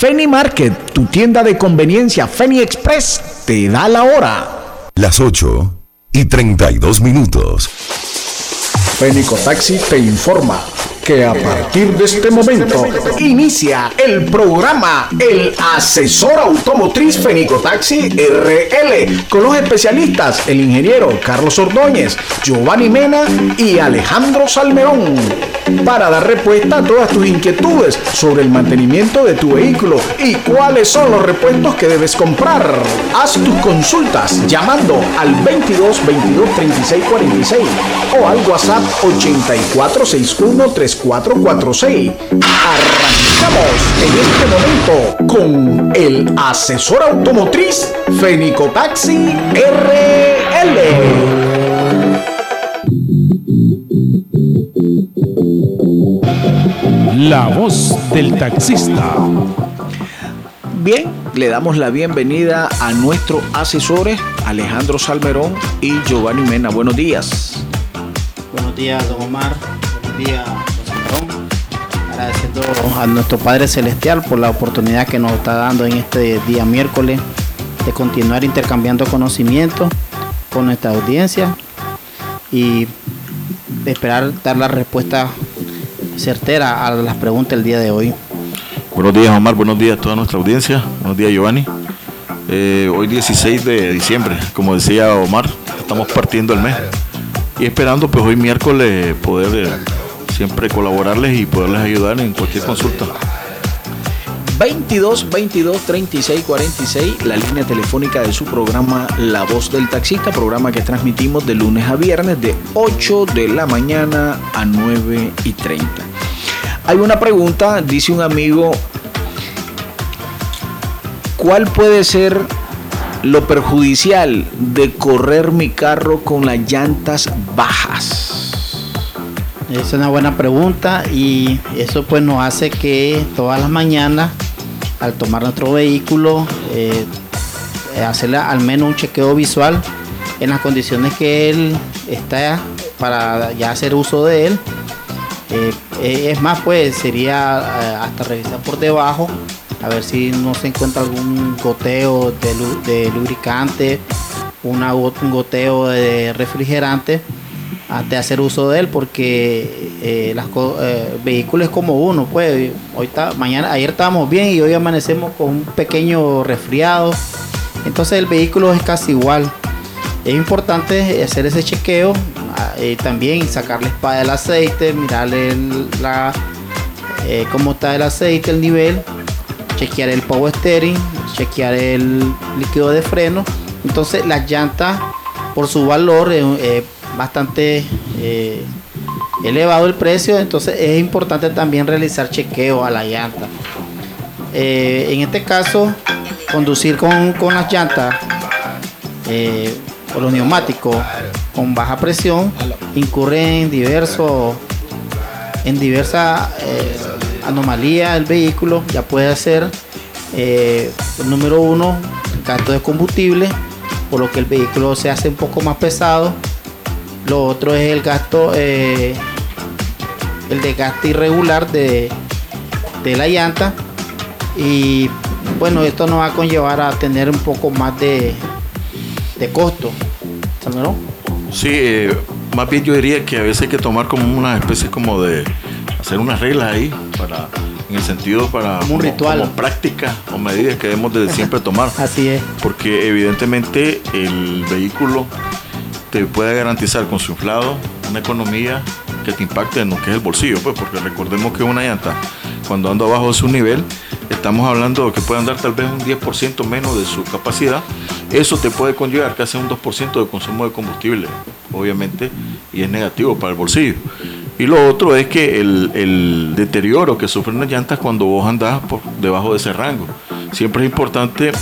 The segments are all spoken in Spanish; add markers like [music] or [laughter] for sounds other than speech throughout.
Feni Market, tu tienda de conveniencia Feni Express, te da la hora. Las 8 y 32 minutos. Fénico Taxi te informa que a partir de este momento inicia el programa El Asesor Automotriz Fenico Taxi RL con los especialistas, el ingeniero Carlos Ordóñez, Giovanni Mena y Alejandro Salmerón para dar respuesta a todas tus inquietudes sobre el mantenimiento de tu vehículo y cuáles son los repuestos que debes comprar. Haz tus consultas llamando al 22 22 36 46 o al WhatsApp 8461 3446. Arrancamos en este momento con el asesor automotriz Fenico Taxi RL. La voz del taxista. Bien, le damos la bienvenida a nuestros asesores Alejandro Salmerón y Giovanni Mena. Buenos días. Buenos días, don Omar. Buenos días, Salmerón. Agradeciendo a nuestro Padre Celestial por la oportunidad que nos está dando en este día miércoles de continuar intercambiando conocimiento con nuestra audiencia y esperar dar la respuesta certera a las preguntas del día de hoy. Buenos días Omar, buenos días a toda nuestra audiencia, buenos días Giovanni. Eh, hoy 16 de diciembre, como decía Omar, estamos partiendo el mes y esperando pues hoy miércoles poder eh, siempre colaborarles y poderles ayudar en cualquier consulta. 22 22 36 46, la línea telefónica de su programa La Voz del Taxista, programa que transmitimos de lunes a viernes de 8 de la mañana a 9 y 30. Hay una pregunta, dice un amigo, ¿cuál puede ser lo perjudicial de correr mi carro con las llantas bajas? Es una buena pregunta y eso pues nos hace que todas las mañanas al tomar nuestro vehículo eh, hacerle al menos un chequeo visual en las condiciones que él está para ya hacer uso de él. Eh, eh, es más, pues sería eh, hasta revisar por debajo a ver si no se encuentra algún goteo de, lu- de lubricante, un goteo de refrigerante de hacer uso de él porque eh, las eh, vehículos como uno pues hoy está, mañana ayer estábamos bien y hoy amanecemos con un pequeño resfriado. Entonces el vehículo es casi igual. Es importante hacer ese chequeo ah, eh, también sacarle espada del aceite mirarle la eh, cómo está el aceite el nivel chequear el power steering chequear el líquido de freno. Entonces las llantas por su valor eh, eh, bastante eh, elevado el precio, entonces es importante también realizar chequeo a la llanta. Eh, en este caso, conducir con, con las llantas eh, o los neumáticos con baja presión incurre en diversos en diversas anomalías del vehículo ya puede ser el número uno gasto de combustible por lo que el vehículo se hace un poco más pesado lo otro es el gasto eh, el desgaste irregular de, de la llanta y bueno esto nos va a conllevar a tener un poco más de, de costo ¿Salmerón? Sí, eh, más bien yo diría que a veces hay que tomar como una especie como de hacer unas reglas ahí para en el sentido para Como un ritual. como práctica o medidas que debemos de siempre tomar [laughs] así es porque evidentemente el vehículo te puede garantizar con su inflado una economía que te impacte en lo que es el bolsillo, pues porque recordemos que una llanta cuando anda abajo de su nivel estamos hablando de que puede andar tal vez un 10% menos de su capacidad, eso te puede conllevar casi un 2% de consumo de combustible, obviamente, y es negativo para el bolsillo. Y lo otro es que el, el deterioro que sufren las llantas cuando vos andás por debajo de ese rango. Siempre es importante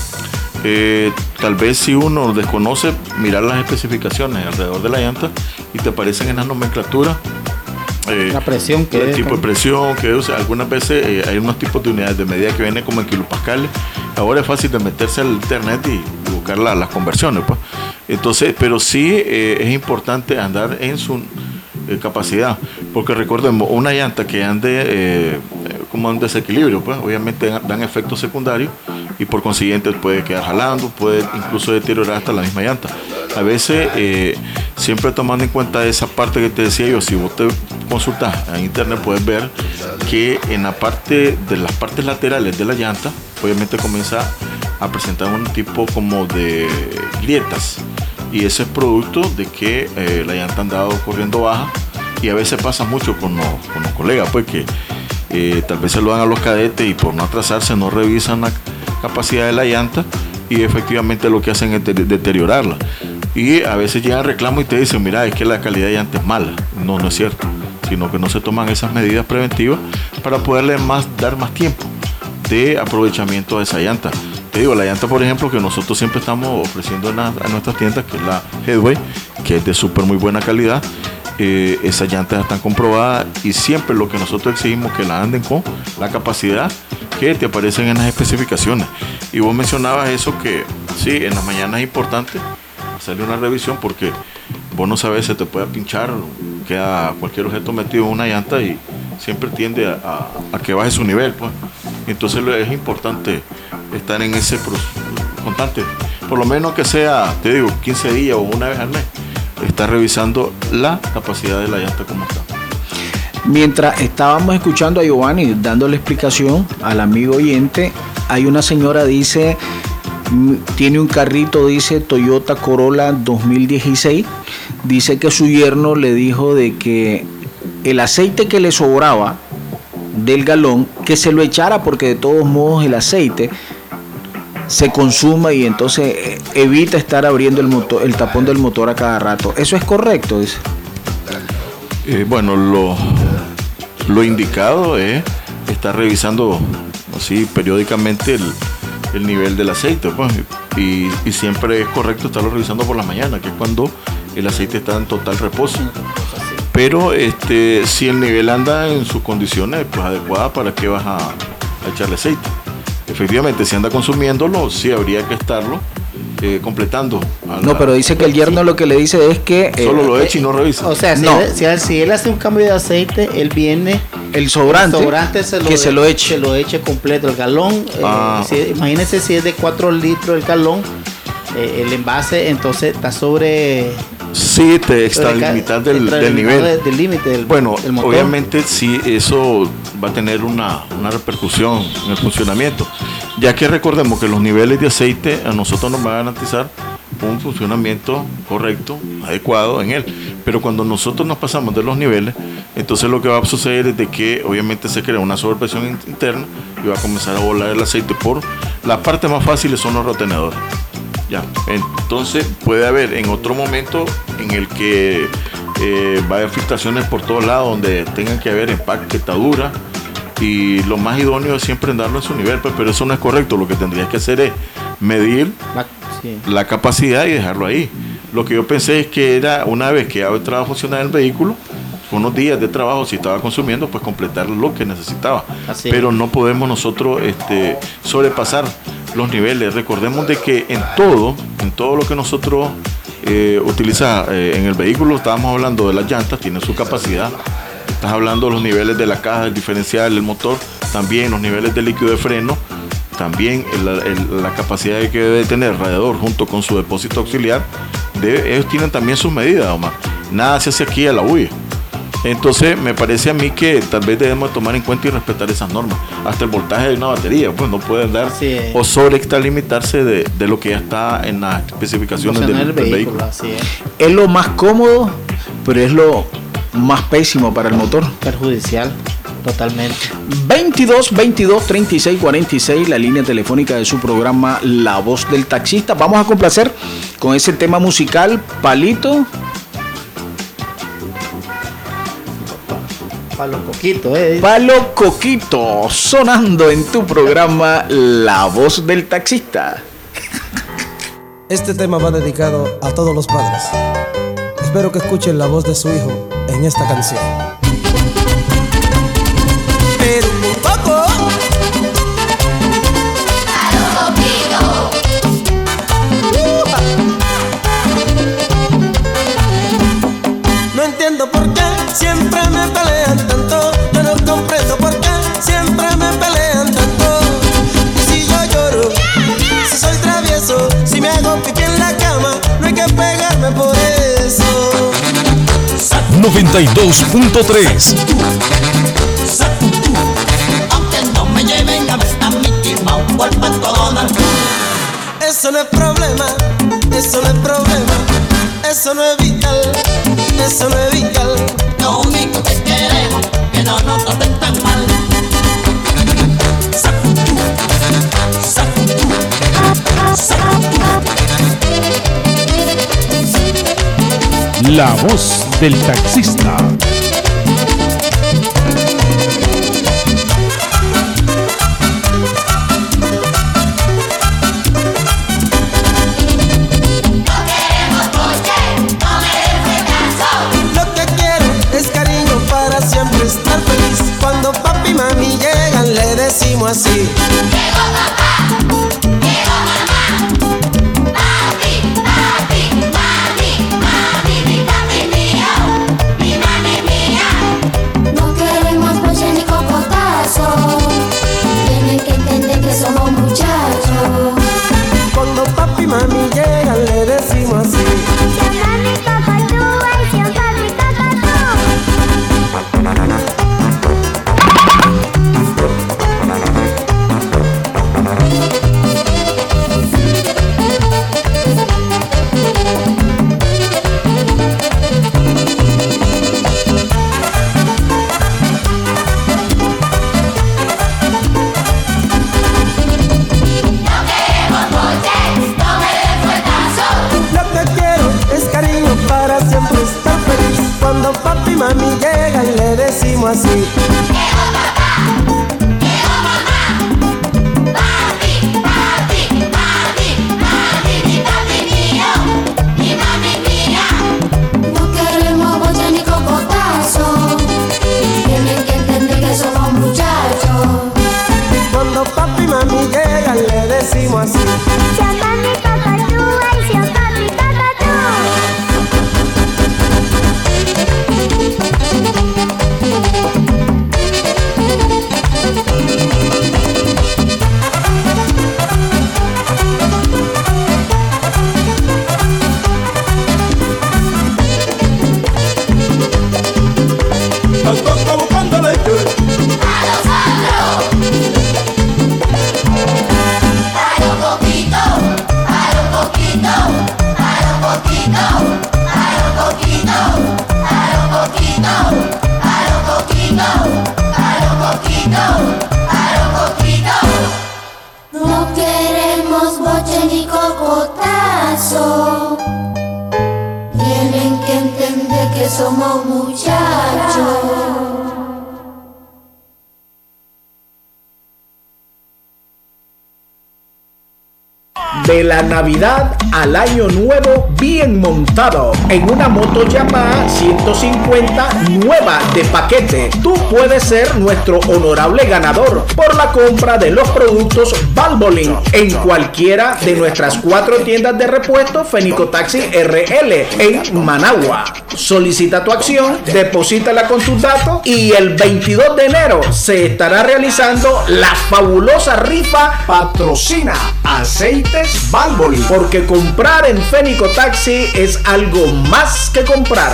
eh, tal vez si uno desconoce, mirar las especificaciones alrededor de la llanta y te aparecen en las nomenclaturas. eh, La presión que el es, tipo de presión que usa. Algunas veces eh, hay unos tipos de unidades de medida que vienen como en kilopascales. Ahora es fácil de meterse al internet y, buscar la- las conversiones. Pues. Entonces, pero sí eh, es importante andar en su capacidad. Porque recordemos, una llanta que ande como un desequilibrio, pues obviamente dan efectos secundarios y por consiguiente puede quedar jalando, puede incluso deteriorar hasta la misma llanta. A veces, eh, siempre tomando en cuenta esa parte que te decía yo, si vos te consultas en internet puedes ver que en la parte de las partes laterales de la llanta, obviamente comienza a presentar un tipo como de grietas y ese es producto de que eh, la llanta andado corriendo baja y a veces pasa mucho con los, con los colegas, pues que eh, tal vez se lo dan a los cadetes y por no atrasarse no revisan la capacidad de la llanta y efectivamente lo que hacen es deteriorarla. Y a veces llegan reclamos y te dicen, mira, es que la calidad de llanta es mala. No, no es cierto, sino que no se toman esas medidas preventivas para poderle más, dar más tiempo de aprovechamiento de esa llanta. Te digo, la llanta, por ejemplo, que nosotros siempre estamos ofreciendo en a nuestras tiendas, que es la Headway, que es de súper muy buena calidad, eh, esas llantas están comprobadas y siempre lo que nosotros exigimos que la anden con la capacidad que te aparecen en las especificaciones. Y vos mencionabas eso que sí, en las mañanas es importante hacerle una revisión porque vos no sabes, se te puede pinchar, queda cualquier objeto metido en una llanta y siempre tiende a, que baje su nivel. Pues. Entonces es importante estar en ese constante, por lo menos que sea, te digo, 15 días o una vez al mes está revisando la capacidad de la llanta como está. Mientras estábamos escuchando a Giovanni dándole explicación al amigo oyente, hay una señora dice tiene un carrito dice Toyota Corolla 2016, dice que su yerno le dijo de que el aceite que le sobraba del galón que se lo echara porque de todos modos el aceite se consuma y entonces eh, evita estar abriendo el, motor, el tapón del motor a cada rato. ¿Eso es correcto? Dice. Eh, bueno, lo, lo indicado es estar revisando así periódicamente el, nivel del aceite. Pues, y, siempre es correcto estarlo revisando por la mañana, que es cuando el aceite está en total reposo. Pero este, si el nivel anda en sus condiciones pues, adecuadas, ¿para qué vas a echarle aceite? Efectivamente, si anda consumiéndolo, sí habría que estarlo eh, completando. No, pero dice que el yerno lo que le dice es que... Eh, Solo lo echa y no revisa. O sea, si, él, hace un cambio de aceite, él viene... El sobrante, que se lo eche. Se lo eche completo. El galón, eh, ah. imagínense si es de 4 litros el galón, el envase entonces está sobre Sí, te extralimitas del, del nivel. Del límite del Bueno, obviamente sí, eso va a tener una, repercusión en el funcionamiento, ya que recordemos que los niveles de aceite a nosotros nos van a garantizar un funcionamiento correcto, adecuado en él. Pero cuando nosotros nos pasamos de los niveles, entonces lo que va a suceder es de que obviamente se crea una sobrepresión interna y va a comenzar a volar el aceite por la parte más fácil son los retenedores. Ya, entonces puede haber en otro momento en el que eh, va a haber filtraciones por todos lados donde tengan que haber empaquetadura y lo más idóneo es siempre darlo en su nivel, pues, pero eso no es correcto. Lo que tendrías que hacer es medir la, capacidad y dejarlo ahí. Lo que yo pensé es que era una vez que ha entrado a funcionar el vehículo, unos días de trabajo, si estaba consumiendo, pues completar lo que necesitaba. Pero no podemos nosotros este, sobrepasar los niveles. Recordemos de que en todo, en todo lo que nosotros eh, utilizamos eh, en el vehículo, estábamos hablando de las llantas, tiene su capacidad. Estás hablando de los niveles de la caja, el diferencial, el motor, también los niveles de líquido de freno, también la capacidad que debe tener el radiador junto con su depósito auxiliar. ellos tienen también sus medidas, Omar. Nada se hace aquí a la huya. Entonces me parece a mí que tal vez debemos tomar en cuenta y respetar esas normas. Hasta el voltaje de una batería, pues no pueden dar o sobre extralimitarse de, de lo que ya está en las especificaciones del, vehículo. es. lo más cómodo, pero es lo más pésimo para el motor. Perjudicial. Totalmente. 22 22 36 46, la línea telefónica de su programa La Voz del Taxista. Vamos a complacer con ese tema musical, Palito Palo Coquito, eh. Palo Coquito, sonando en tu programa La Voz del Taxista. Este tema va dedicado a todos los padres. Espero que escuchen la voz de su hijo en esta canción. 92.3. Aunque no me lleven a ver a Mickey Mouse o al Pato Donald. Eso no es problema, eso no es problema, eso no es vital, eso no es vital. Lo La voz del taxista. Ni cocotazo. Tienen que entender que somos muchachos. De la Navidad al Año Nuevo bien montado en una moto Yamaha 150 nueva de paquete. Tú puedes ser nuestro honorable ganador por la compra de los productos Valvoline en cualquiera de nuestras cuatro tiendas de repuesto Fenico Taxi RL en Managua. Solicita tu acción, deposítala con tus datos y el 22 de enero se estará realizando la fabulosa rifa patrocina aceites Valvoline porque comprar en Fenico Taxi es algo más que comprar.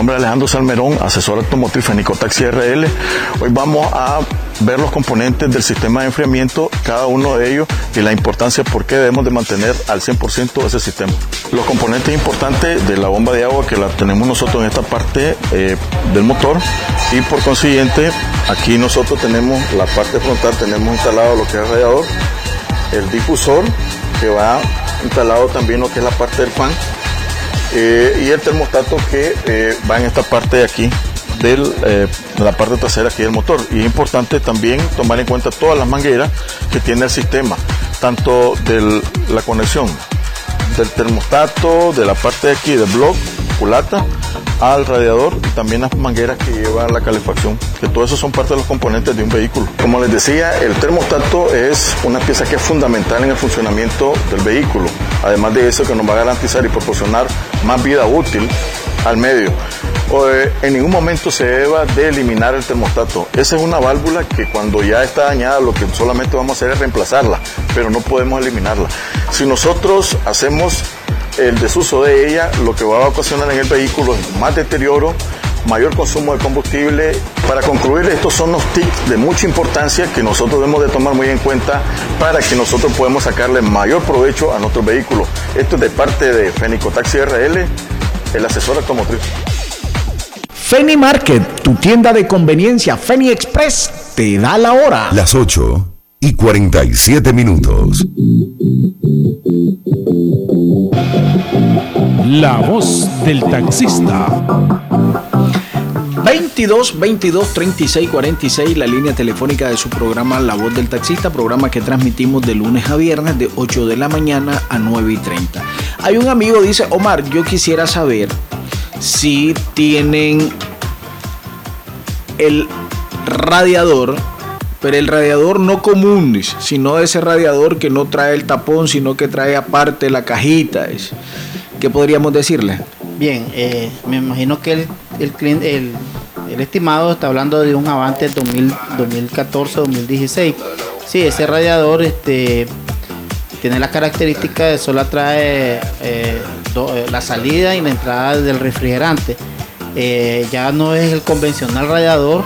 Nombre es Alejandro Salmerón, asesor automotriz Fenicotaxi RL. Hoy vamos a ver los componentes del sistema de enfriamiento, cada uno de ellos y la importancia por qué debemos de mantener al 100% ese sistema. Los componentes importantes de la bomba de agua que la tenemos nosotros en esta parte eh, del motor y por consiguiente aquí nosotros tenemos la parte frontal, tenemos instalado lo que es el radiador, el difusor que va instalado también lo que es la parte del fan eh, y el termostato que eh, va en esta parte de aquí del, eh, la parte trasera aquí del motor. Y es importante también tomar en cuenta todas las mangueras que tiene el sistema, tanto de la conexión del termostato, de la parte de aquí del block, culata, al radiador y también las mangueras que llevan la calefacción, que todo eso son parte de los componentes de un vehículo. Como les decía, el termostato es una pieza que es fundamental en el funcionamiento del vehículo, además de eso que nos va a garantizar y proporcionar más vida útil al medio. eh, en ningún momento se deba de eliminar el termostato. Esa es una válvula que cuando ya está dañada lo que solamente vamos a hacer es reemplazarla, pero no podemos eliminarla. Si nosotros hacemos el desuso de ella, lo que va a ocasionar en el vehículo es más deterioro, mayor consumo de combustible. Para concluir, estos son los tips de mucha importancia que nosotros debemos de tomar muy en cuenta para que nosotros podamos sacarle mayor provecho a nuestro vehículo. Esto es de parte de Fenico Taxi RL, el asesor automotriz. Feni Market, tu tienda de conveniencia Feni Express, te da la hora. Las 8 y 47 minutos. La voz del taxista. 22 22 36 46, la línea telefónica de su programa La Voz del Taxista, programa que transmitimos de lunes a viernes de 8 de la mañana a 9 y 30. Hay un amigo, dice Omar, yo quisiera saber si tienen el radiador, pero el radiador no común, sino ese radiador que no trae el tapón, sino que trae aparte la cajita. ¿Qué podríamos decirle? Bien, eh, me imagino que el, estimado está hablando de un Avante 2000 2014-2016. Sí, ese radiador este, tiene la característica de solo trae eh, eh, la salida y la entrada del refrigerante. Ya no es el convencional radiador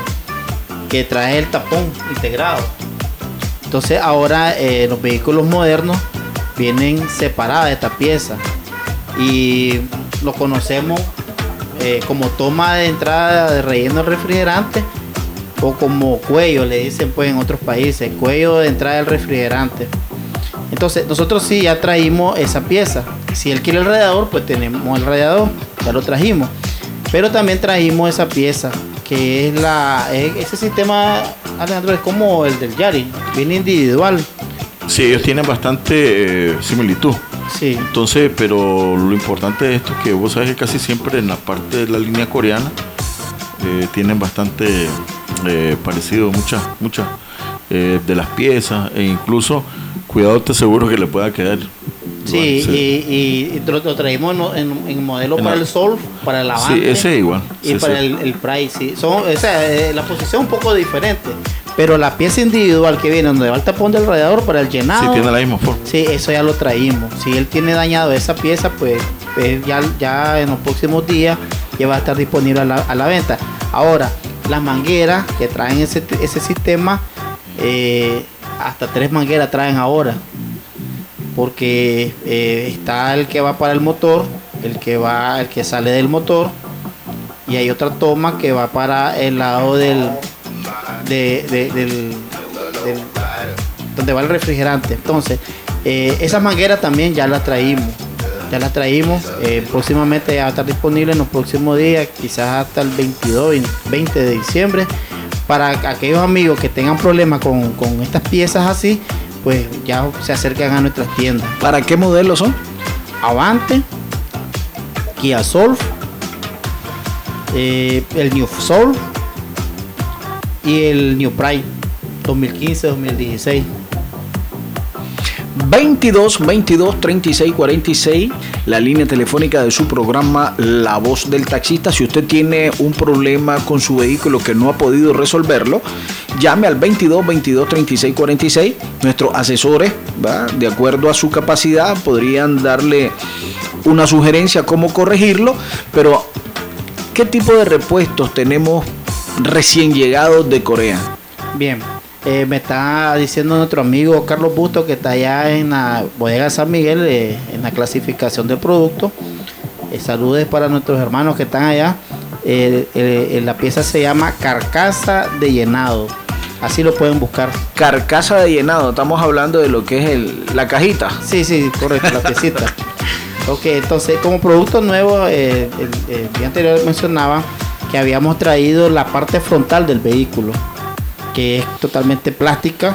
que trae el tapón integrado. Entonces ahora eh, los vehículos modernos vienen separadas esta pieza y lo conocemos eh, como toma de entrada de relleno de refrigerante o como cuello, le dicen pues en otros países, cuello de entrada del refrigerante. Entonces nosotros sí ya traímos esa pieza. Si él quiere el radiador, pues tenemos el radiador, ya lo trajimos. Pero también trajimos esa pieza, que es la, es- ese sistema, Alejandro, es como el del Yari, viene individual. Sí, ellos tienen bastante eh, similitud. Sí. Entonces, pero lo importante de esto es que vos sabes que casi siempre en la parte de la línea coreana eh, tienen bastante eh, parecido muchas, muchas de las piezas e incluso cuidado te seguro que le pueda quedar. Sí, igual, y, y- y lo, traímos en, en- modelo En para la- el Sol, para el Sí, Avante. ese es igual. Y Sí, para sí. El, el Price, sí. Son, o sea, eh, la posición un poco diferente. Pero la pieza individual que viene donde va el tapón del radiador para el llenado. Sí, tiene la misma forma. Sí, eso ya lo traímos. Si él tiene dañado esa pieza, pues eh, ya, ya en los próximos días ya va a estar disponible a la, a la venta. Ahora, las mangueras que traen ese, ese sistema, eh, hasta tres mangueras traen ahora. Porque eh, está el que va para el motor, el que va, el que sale del motor, y hay otra toma que va para el lado del, de- de- del, del- donde va el refrigerante. Entonces, eh, esas mangueras también ya las traímos. Ya las traímos. eh, próximamente ya va a estar disponible en los próximos días, quizás hasta el 22, 20 de diciembre. Para aquellos amigos que tengan problemas con, con estas piezas así, pues ya se acercan a nuestras tiendas. ¿Para qué modelos son? Avante, Kia Soul, eh, el New Soul y el New Prime 2015-2016. 22 22 36 46, la línea telefónica de su programa La Voz del Taxista. Si usted tiene un problema con su vehículo que no ha podido resolverlo, llame al 22 22 36 46. Nuestros asesores, ¿va? de acuerdo a su capacidad, podrían darle una sugerencia cómo corregirlo, pero ¿qué tipo de repuestos tenemos recién llegados de Corea? Bien, eh, me está diciendo nuestro amigo Carlos Busto que está allá en la bodega San Miguel, eh, en la clasificación del producto. Eh, saludes para nuestros hermanos que están allá. La pieza se llama carcasa de llenado. Así lo pueden buscar. Carcasa de llenado, estamos hablando de lo que es el- la cajita. Sí, sí, correcto, la piecita. [laughs] ok, entonces como producto nuevo, eh, el, el día anterior mencionaba que habíamos traído la parte frontal del vehículo, que es totalmente plástica.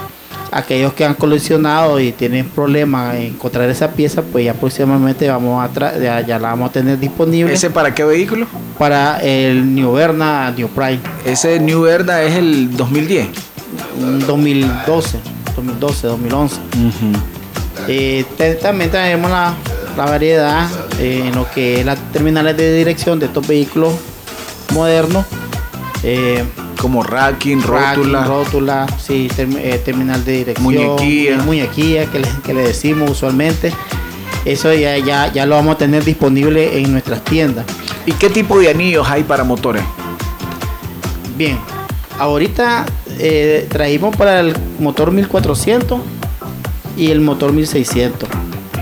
Aquellos que han coleccionado y tienen problemas en encontrar esa pieza, pues ya próximamente vamos a tra- ya, ya la vamos a tener disponible ¿Ese para qué vehículo? para el New Verna New Prime Ese New Verda es el 2010. un 2012, 2012, 2011. Eh, te- también tenemos la, la variedad eh, en lo que es las terminales de dirección de estos vehículos modernos. eh, Como racking, racking, rótula. sí, eh, terminal de dirección, Muñequilla. mu- muñequilla que le, que le decimos usualmente. Eso ya, ya, ya lo vamos a tener disponible en nuestras tiendas. ¿Y qué tipo de anillos hay para motores? Bien, ahorita eh, trajimos para el motor 1400 y el motor 1600.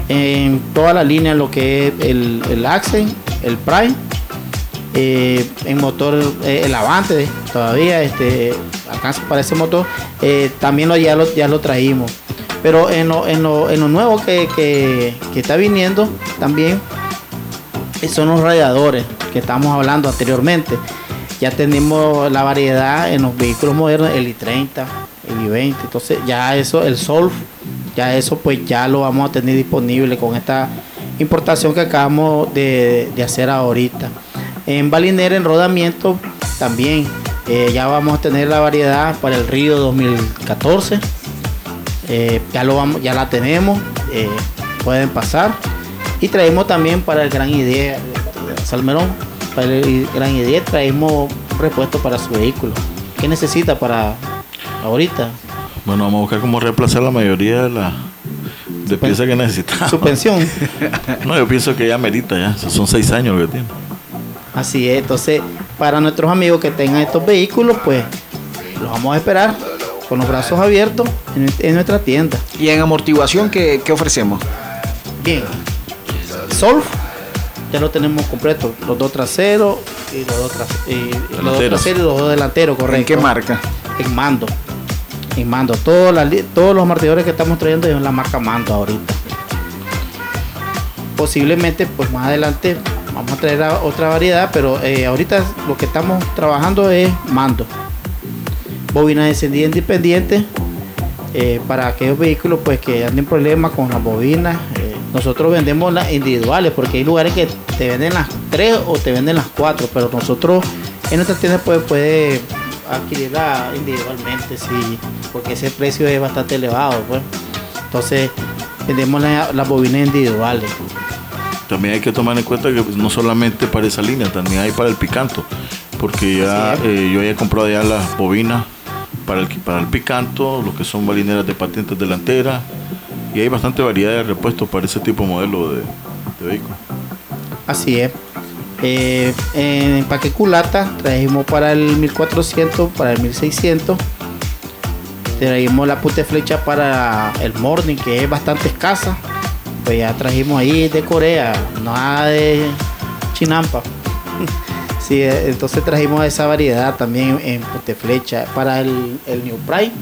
En toda la línea, lo que es el, el Accent, el Prime, eh, en motor, eh, el Avante todavía, este, alcanza para ese motor, eh, también lo, ya, lo, ya lo traímos. Pero en lo, en lo, en lo nuevo que, que- está viniendo también eh, son los radiadores que estamos hablando anteriormente. Ya tenemos la variedad en los vehículos modernos, el i30, el i20. Entonces ya eso, el Solf, ya eso pues ya lo vamos a tener disponible con esta importación que acabamos de, de hacer ahorita. En Balinera, en rodamiento, también eh, ya vamos a tener la variedad para el Río 2014. Eh, ya lo vamos, ya la tenemos, eh, pueden pasar. Y traemos también para el Gran Idea de Salmerón, para el Gran Idea traemos repuesto para su vehículo. ¿Qué necesita para ahorita? Bueno, vamos a buscar cómo reemplazar la mayoría de la de piezas que necesitamos. Suspensión. [laughs] No, yo pienso que ya merita ya. Son seis años lo que tiene. Así es, entonces para nuestros amigos que tengan estos vehículos, pues los vamos a esperar con los brazos abiertos en, en nuestra tienda. ¿Y en amortiguación qué, qué ofrecemos? Bien, Solf ya lo tenemos completo, los dos traseros y los dos, tras- y- los dos traseros y los dos delanteros, correcto. ¿En qué marca? En mando. En mando. Todos, los amortiguadores que estamos trayendo son la marca mando ahorita. Posiblemente, pues más adelante vamos a traer a- otra variedad, pero eh, ahorita lo que estamos trabajando es mando. Bobina encendida independiente eh, para aquellos vehículos pues que anden problemas con las bobinas. eh, nosotros vendemos las individuales porque hay lugares que te venden las tres o te venden las cuatro, pero nosotros en nuestras tiendas pues puede adquirirla individualmente, sí, porque ese precio es bastante elevado, pues. Entonces vendemos la- las bobinas individuales. También hay que tomar en cuenta que pues, no solamente para esa línea, también hay para el picanto. Porque ya eh, yo ya he comprado ya las bobinas para el, para el picanto, lo que son balineras de patentes delanteras. Y hay bastante variedad de repuestos para ese tipo de modelo de, de vehículo. Así es. Eh, en empaque culata trajimos para el 1400, para el 1600. Trajimos la punta de flecha para el morning, que es bastante escasa. Pues ya trajimos ahí de Corea, nada de chinampa. [laughs] Sí, eh, entonces trajimos esa variedad también en punta de flecha. Para el, el New Prime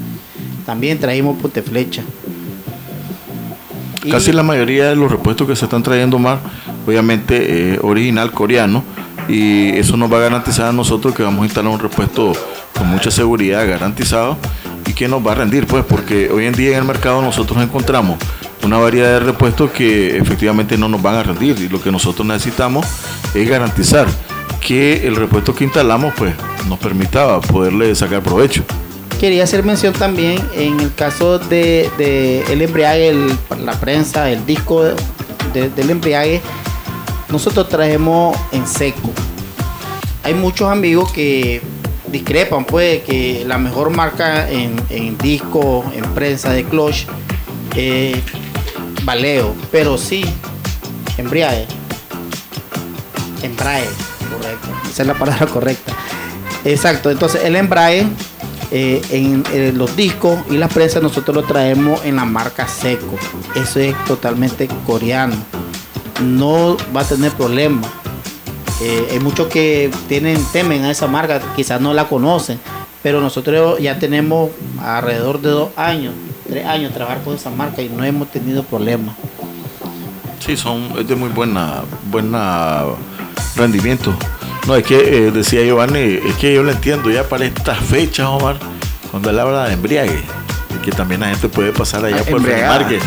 también trajimos punta de flecha. Y- Casi la mayoría de los repuestos que se están trayendo más, obviamente, eh, original coreano. Y eso nos va a garantizar a nosotros que vamos a instalar un repuesto con mucha seguridad, garantizado, y que nos va a rendir, pues, porque hoy en día en el mercado nosotros encontramos una variedad de repuestos que efectivamente no nos van a rendir. Y lo que nosotros necesitamos es garantizar que el repuesto que instalamos, pues, nos permita poderle sacar provecho. Quería hacer mención también en el caso de, de el embriague, la prensa, el disco de- del embriague, nosotros traemos en seco. Hay muchos amigos que discrepan, pues, que la mejor marca en, en disco, en prensa de clutch, eh, Valeo, pero sí, embriague. Embrague, correcto. Esa es la palabra correcta. Exacto, entonces el embrague eh, en, eh, los discos y las prensas nosotros lo traemos en la marca seco. Eso es totalmente coreano. No va a tener problema. Eh, hay muchos que tienen temen a esa marca, quizás no la conocen, pero nosotros ya tenemos alrededor de dos años, tres años trabajar con esa marca y no hemos tenido problemas. Sí, son, es de muy buena, buena rendimiento. No, es que eh, decía Giovanni, es que yo lo entiendo ya para estas fechas, Omar, cuando él habla de embriague, y que también la gente puede pasar allá Ah, por el embriagada. market.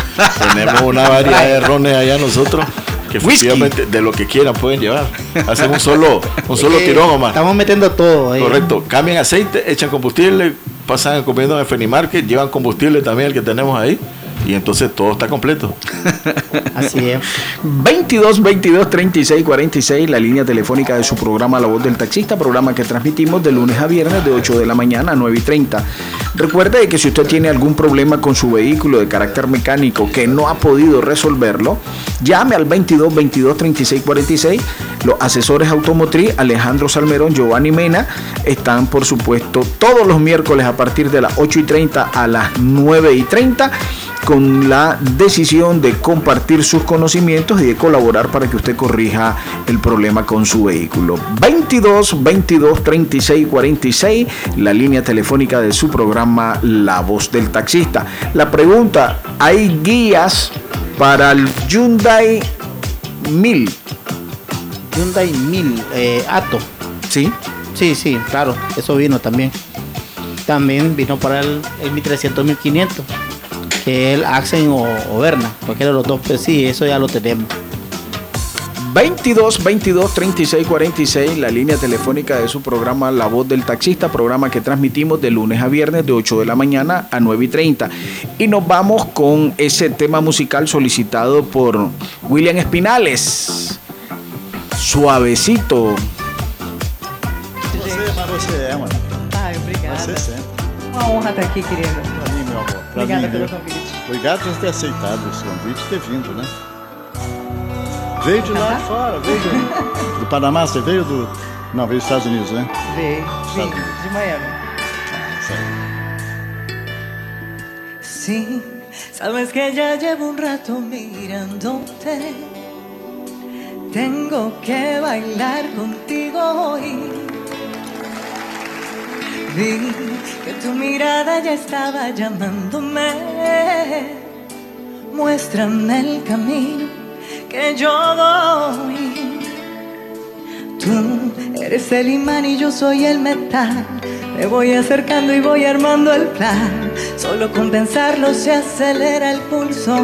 Tenemos una variedad de rones allá nosotros que Whisky. efectivamente de lo que quieran pueden llevar. Hacen un solo, un solo Eh, tirón, Omar. Estamos metiendo todo ahí. Correcto, cambian aceite, echan combustible, pasan comiendo en Fenimarket, llevan combustible también el que tenemos ahí y entonces todo está completo. [laughs] Así es. 22 22 36 46, la línea telefónica de su programa La Voz del Taxista, programa que transmitimos de lunes a viernes de 8 de la mañana a 9 y 30. Recuerde que si usted tiene algún problema con su vehículo de carácter mecánico que no ha podido resolverlo, llame al 22 22 36 46. Los asesores automotriz Alejandro Salmerón, Giovanni Mena están por supuesto todos los miércoles a partir de las 8 y 30 a las 9 y 30 con la decisión de compartir sus conocimientos y de colaborar para que usted corrija el problema con su vehículo. 22 22 36 46, la línea telefónica de su programa La Voz del Taxista. La pregunta, ¿hay guías para el Hyundai 1000? Hyundai 1000 eh, Ato. ¿Sí? Sí, sí, claro, eso vino también. También vino para el, el 1300, 1500, que es el Accent o, o Verna, cualquiera de los dos, pues sí, eso ya lo tenemos. 22 22 36 46, la línea telefónica de su programa La Voz del Taxista, programa que transmitimos de lunes a viernes de 8 de la mañana a 9 y 30. Y nos vamos con ese tema musical solicitado por William Espinales. Suavecito. Você, mas você é, mano. Ai, obrigada. Você sempre. Uma honra estar aqui, querido. Pra mim, meu amor. Pra Obrigada mim, pelo viu? convite. Obrigado por ter aceitado esse convite e ter vindo, né? Veio de lá de fora, veio do, do Panamá, você veio do. Não, veio dos Estados Unidos, né? Veio, vim Estados Unidos. de Miami. Sí, sabes que ya llevo un rato mirándote. Tengo que bailar contigo hoy. Vi que tu mirada ya estaba llamándome. Muéstrame el camino que yo voy. Tú eres el imán y yo soy el metal. Me voy acercando y voy armando el plan. Solo con pensarlo se acelera el pulso.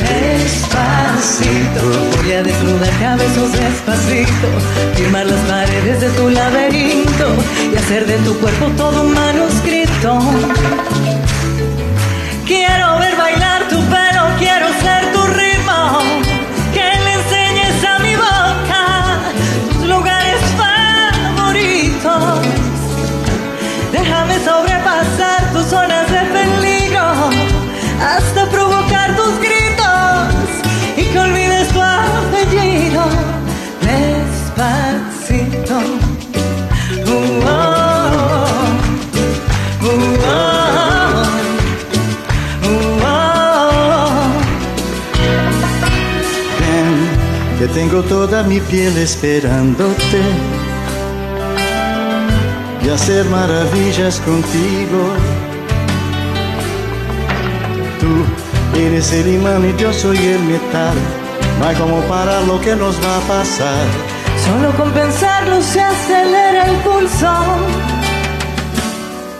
Despacito, voy a desnudarte a besos despacito, firmar las paredes de tu laberinto y hacer de tu cuerpo todo un manuscrito. Quiero ver bailar tu pelo, quiero ser tu ritmo, que le enseñes a mi boca tus lugares favoritos. Déjame sobrepasar tengo toda mi piel esperándote y hacer maravillas contigo. Tú eres el imán y yo soy el metal. No hay como parar lo que nos va a pasar. Solo con pensarlo se acelera el pulso.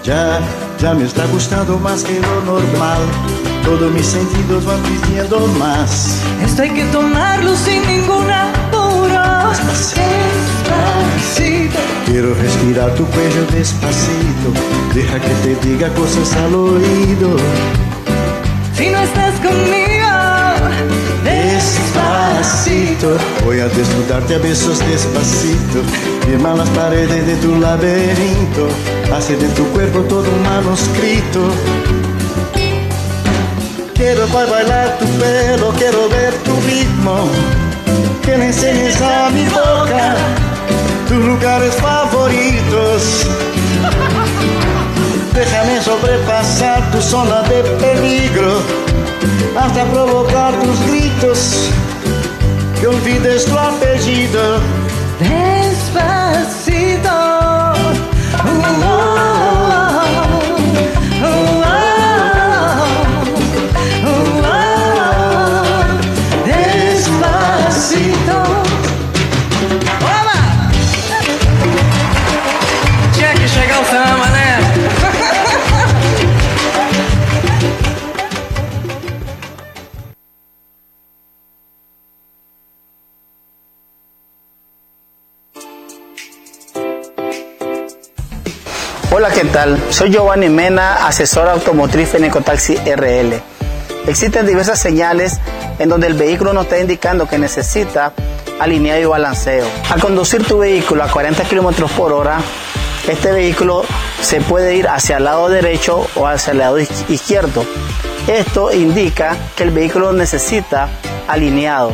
Ya, ya me está gustando más que lo normal. Todos mis sentidos van pidiendo más. Esto hay que tomarlo sin ningún apuro. Despacito. Quiero respirar tu cuello despacito. Deja que te diga cosas al oído. Si no estás conmigo, Despacito, voy a desnudarte a besos despacito. Firma las paredes de tu laberinto. Hace de tu cuerpo todo un manuscrito. Quiero ba- bailar tu pelo, quiero ver tu ritmo. Que me enseñes a mi boca tus lugares favoritos. [laughs] Déjame sobrepasar tu zona de peligro hasta provocar tus gritos. Que olvides tu apellido. Soy Giovanni Mena, asesor automotriz Fenicotaxi RL. Existen diversas señales en donde el vehículo nos está indicando que necesita alineado y balanceo. Al conducir tu vehículo a 40 km por hora, este vehículo se puede ir hacia el lado derecho o hacia el lado iz- izquierdo. Esto indica que el vehículo necesita alineado.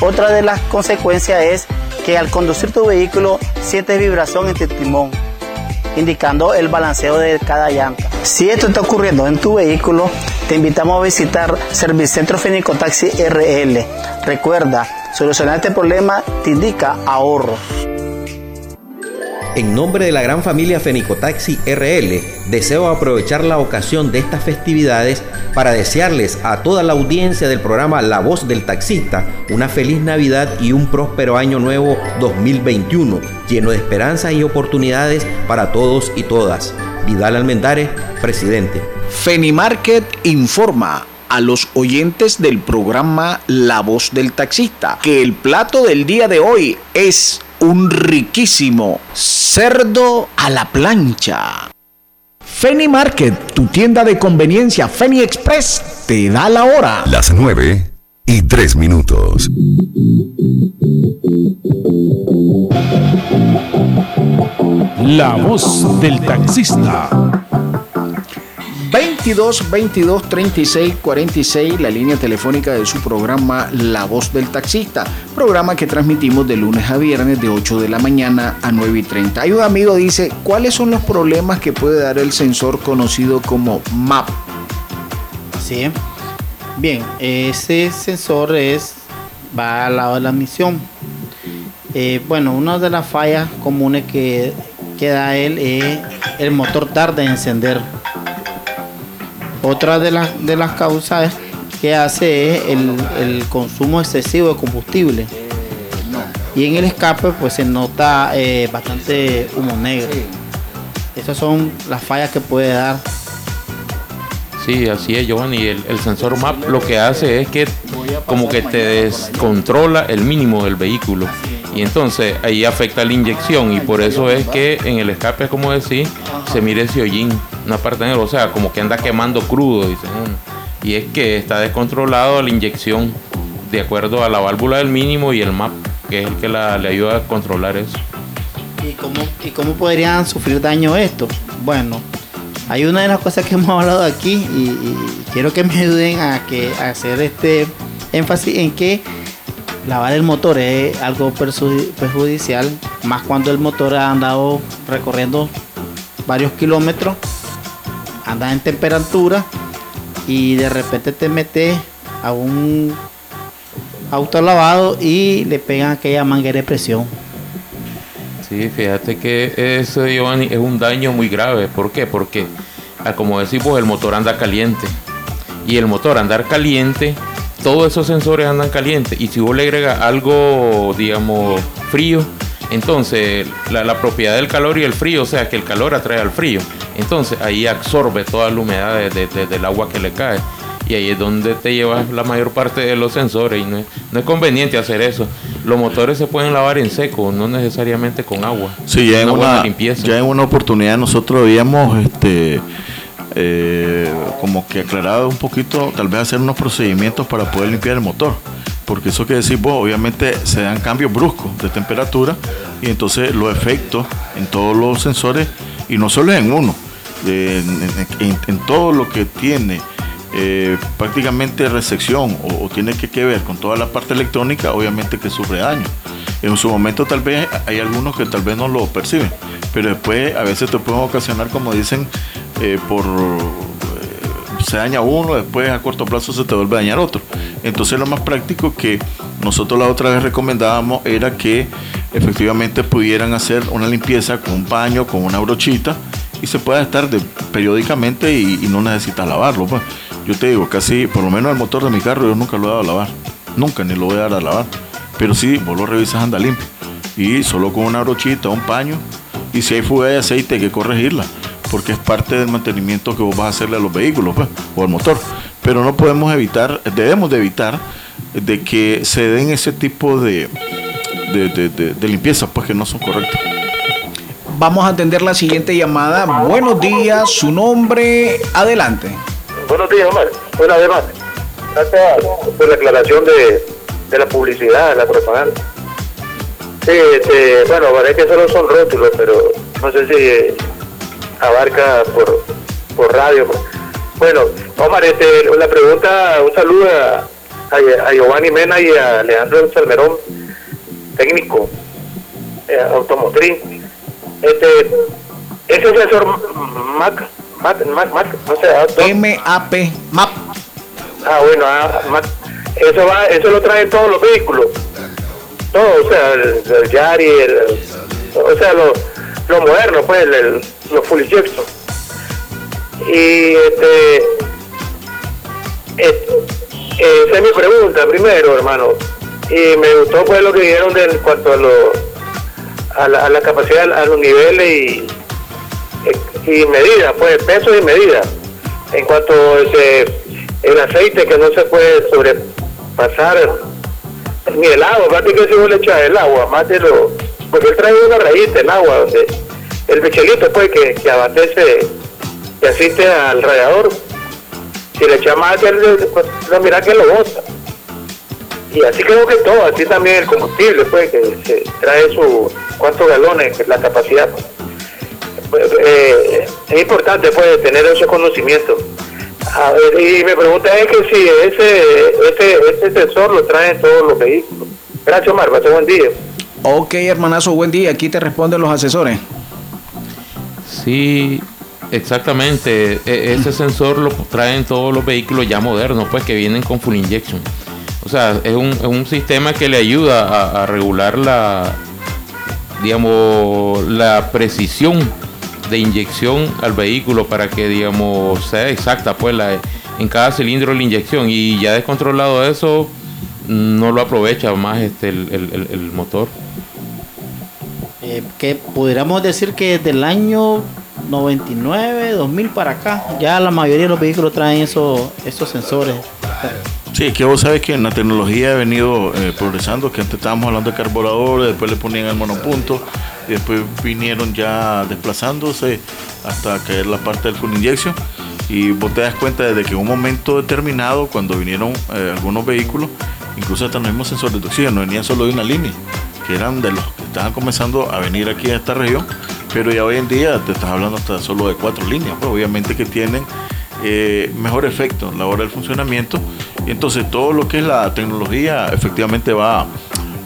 Otra de las consecuencias es que al conducir tu vehículo sientes vibración en tu timón, indicando el balanceo de cada llanta. Si esto está ocurriendo en tu vehículo, te invitamos a visitar Servicentro Fenicotaxi RL. Recuerda, solucionar este problema te indica ahorro. En nombre de la gran familia Fenicotaxi RL, deseo aprovechar la ocasión de estas festividades para desearles a toda la audiencia del programa La Voz del Taxista una feliz Navidad y un próspero año nuevo 2021, lleno de esperanzas y oportunidades para todos y todas. Vidal Almendares, presidente. Fenimarket informa a los oyentes del programa La Voz del Taxista que el plato del día de hoy es un riquísimo cerdo a la plancha. Feni Market, tu tienda de conveniencia Feni Express, te da la hora. Las 9 y 3 minutos. La voz del taxista. 22 22 36 46, la línea telefónica de su programa La Voz del Taxista, programa que transmitimos de lunes a viernes de 8 de la mañana a 9 y 30. Hay un amigo dice, ¿cuáles son los problemas que puede dar el sensor conocido como MAP? Sí. Bien, ese sensor es va al lado de la misión. Eh, bueno, una de las fallas comunes que, que da él es el motor tarda en encender. Otra de las, de las causas que hace es el, el consumo excesivo de combustible. Y en el escape pues se nota eh, bastante humo negro. Esas son las fallas que puede dar. Sí, así es, Giovanni. El, el sensor MAP lo que hace es que como que te descontrola el mínimo del vehículo. Y entonces ahí afecta la inyección y por eso es que en el escape, como decir, se mire ese hollín, una parte negra, o sea, como que anda quemando crudo, uno. Y es que está descontrolado la inyección de acuerdo a la válvula del mínimo y el MAP, que es el que le ayuda a controlar eso. ¿Y cómo, ¿Y cómo podrían sufrir daño esto? Bueno, hay una de las cosas que [laughs] hemos hablado aquí y, quiero que me ayuden a, que, a hacer este énfasis en que lavar el motor es algo perjudicial, más cuando el motor ha andado recorriendo varios kilómetros, anda en temperatura y de repente te metes a un auto lavado y le pegan aquella manguera de presión. Sí, fíjate que eso, Giovanni, es un daño muy grave. ¿Por qué? Porque, ah, como decimos, el motor anda caliente. Y el motor andar caliente, todos esos sensores andan calientes. Y si vos le agregas algo, digamos, frío, entonces la, la propiedad del calor y el frío, o sea, que el calor atrae al frío. Entonces ahí absorbe toda la humedad de- de- de- del agua que le cae. Y ahí es donde te llevas la mayor parte de los sensores. Y no es, no es conveniente hacer eso. Los motores se pueden lavar en seco, no necesariamente con agua. Sí, ya en una, limpieza. ya en una oportunidad nosotros habíamos este, eh, como que aclarado un poquito, tal vez hacer unos procedimientos para poder limpiar el motor. Porque eso que decís vos, obviamente se dan cambios bruscos de temperatura y entonces los efectos en todos los sensores, y no solo en uno, en, todo lo que tiene eh, prácticamente resección o, tiene que, ver con toda la parte electrónica, obviamente que sufre daño. En su momento tal vez hay algunos que tal vez no lo perciben, pero después a veces te pueden ocasionar, como dicen, eh, por se daña uno, después a corto plazo se te vuelve a dañar otro. Entonces lo más práctico que nosotros la otra vez recomendábamos era que efectivamente pudieran hacer una limpieza con un paño, con una brochita y se pueda estar periódicamente y, y no necesitas lavarlo. pues. Yo te digo, casi, por lo menos el motor de mi carro yo nunca lo he dado a lavar. Nunca, ni lo voy a dar a lavar. Pero sí, vos lo revisas, anda limpio. Y solo con una brochita, un paño. Y si hay fuga de aceite, hay que corregirla. Porque es parte del mantenimiento que vos vas a hacerle a los vehículos, pues, o al motor. Pero no podemos evitar, debemos de evitar de que se den ese tipo de, de, de, de- de limpiezas, pues que no son correctas. Vamos a atender la siguiente llamada. Buenos días, su nombre, adelante. Buenos días, Omar. Bueno, además, gracias por la aclaración de, de la publicidad, de la propaganda. Sí, este, bueno, parece que solo son rótulos, pero no sé si abarca por, por radio. Bueno, Omar, este, la pregunta, un saludo a, a, a Giovanni Mena y a Leandro Salmerón, técnico eh, automotriz. Este, ese sensor MAC, MAC, MAC, MAC, no sé, MAP, MAP. Ah, bueno, ah, ma- eso va, eso lo traen todos los vehículos. Todo, o sea, el, el Yari, el, el- o sea, lo, lo moderno, pues, los full injection. Y este, eh, esa es mi pregunta primero, hermano. Y me gustó pues lo que dijeron de, en cuanto a, lo, a, la, a la capacidad, a los niveles y, y medidas, pues pesos y medidas. En cuanto a ese, el aceite que no se puede sobrepasar ni el agua, prácticamente si vos le echas el agua, más de lo, porque él trae una rayita el agua, donde el bichelito pues que, que abastece, que asiste al radiador, si le echa más, pues, no, mira que lo bota. Y así creo que todo, así también el combustible, pues, que se trae su, cuántos galones, que es la capacidad. Pues, eh, es importante, pues, tener ese conocimiento. A ver, y mi pregunta es que si ese, ese, ese sensor lo traen todos los vehículos. Gracias, Omar, pase buen día. Ok, hermanazo, buen día. Aquí te responden los asesores. Sí, exactamente. E- ese sensor lo traen todos los vehículos ya modernos, pues que vienen con full injection. O sea, es un, es un sistema que le ayuda a, a regular la, digamos, la precisión de inyección al vehículo para que, digamos, sea exacta, pues, la, en cada cilindro la inyección. Y ya descontrolado eso, no lo aprovecha más este el, el- el- el motor. Eh, que pudiéramos decir que desde el año 99, 2000 para acá, ya la mayoría de los vehículos traen esos, esos sensores. Sí, que vos sabes que en la tecnología ha venido eh, progresando, que antes estábamos hablando de carburadores, después le ponían el monopunto, y después vinieron ya desplazándose hasta caer la parte del full injection. Y vos te das cuenta desde que en un momento determinado, cuando vinieron eh, algunos vehículos, incluso hasta los mismos sensores de oxígeno, venían solo de una línea, que eran de los que estaban comenzando a venir aquí a esta región, pero ya hoy en día te estás hablando hasta solo de cuatro líneas, pues obviamente que tienen eh, mejor efecto en la hora del funcionamiento. Y entonces todo lo que es la tecnología efectivamente va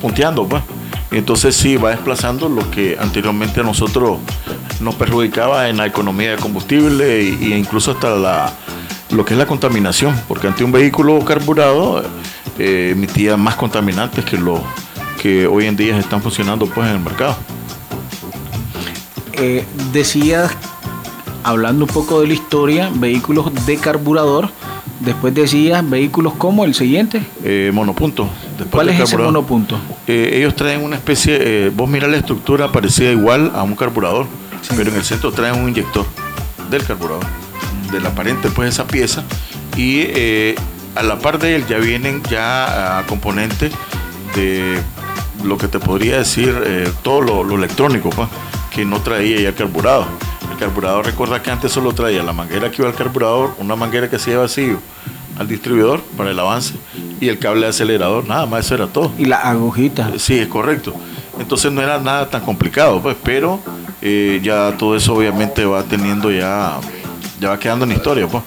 punteando, pues. Y entonces sí va desplazando lo que anteriormente a nosotros nos perjudicaba en la economía de combustible y incluso hasta la, lo que es la contaminación, porque ante un vehículo carburado eh, emitía más contaminantes que los que hoy en día están funcionando pues en el mercado. Eh, decías, hablando un poco de la historia, vehículos de carburador. Después decías vehículos como el siguiente. Eh, monopunto. Después ¿Cuál del es ese monopunto? Eh, ellos traen una especie, eh, vos mirás la estructura parecida igual a un carburador, pero en el centro traen un inyector del carburador, de la aparente pues esa pieza, y a la par de él ya vienen ya componentes de lo que te podría decir eh, todo lo, lo electrónico, pues, que no traía ya el carburador. El carburador, recuerda que antes solo traía la manguera que iba al carburador, una manguera que hacía vacío al distribuidor para el avance y el cable de acelerador, nada más eso era todo. Y la agujita. Sí, es correcto. Entonces no era nada tan complicado, pues, pero eh, ya todo eso obviamente va teniendo ya, ya va quedando en historia, pues.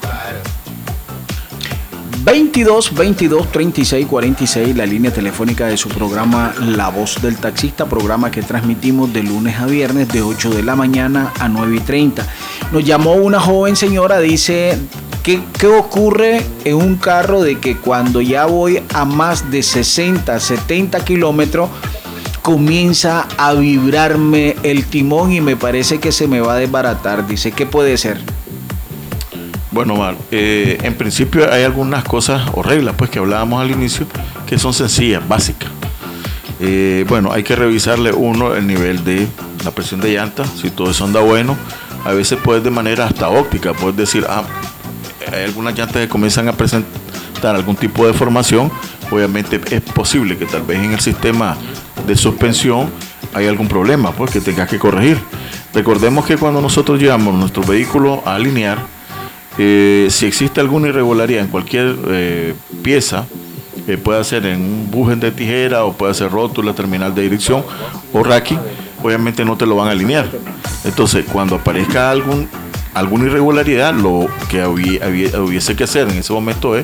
22 22 36 46, la línea telefónica de su programa La Voz del Taxista, programa que transmitimos de lunes a viernes de 8 de la mañana a 9 y 30. Nos llamó una joven señora, dice, ¿qué, qué ocurre en un carro de que cuando ya voy a más de 60, 70 kilómetros, comienza a vibrarme el timón y me parece que se me va a desbaratar? Dice, ¿qué puede ser? Bueno, eh, en principio hay algunas cosas o reglas, pues, que hablábamos al inicio, que son sencillas, básicas. Eh, bueno, hay que revisarle uno el nivel de la presión de llanta, si todo eso anda bueno. A veces puedes de manera hasta óptica, puedes decir, ah, hay algunas llantas que comienzan a presentar algún tipo de deformación. Obviamente es posible que tal vez en el sistema de suspensión hay algún problema, pues que tengas que corregir. Recordemos que cuando nosotros llevamos nuestro vehículo a alinear, si existe alguna irregularidad en cualquier eh, pieza, eh, puede ser en un bujen de tijera o puede ser rótula, terminal de dirección o racking, obviamente no te lo van a alinear. Entonces, cuando aparezca algún alguna irregularidad, lo que hubi- hubi- hubiese que hacer en ese momento es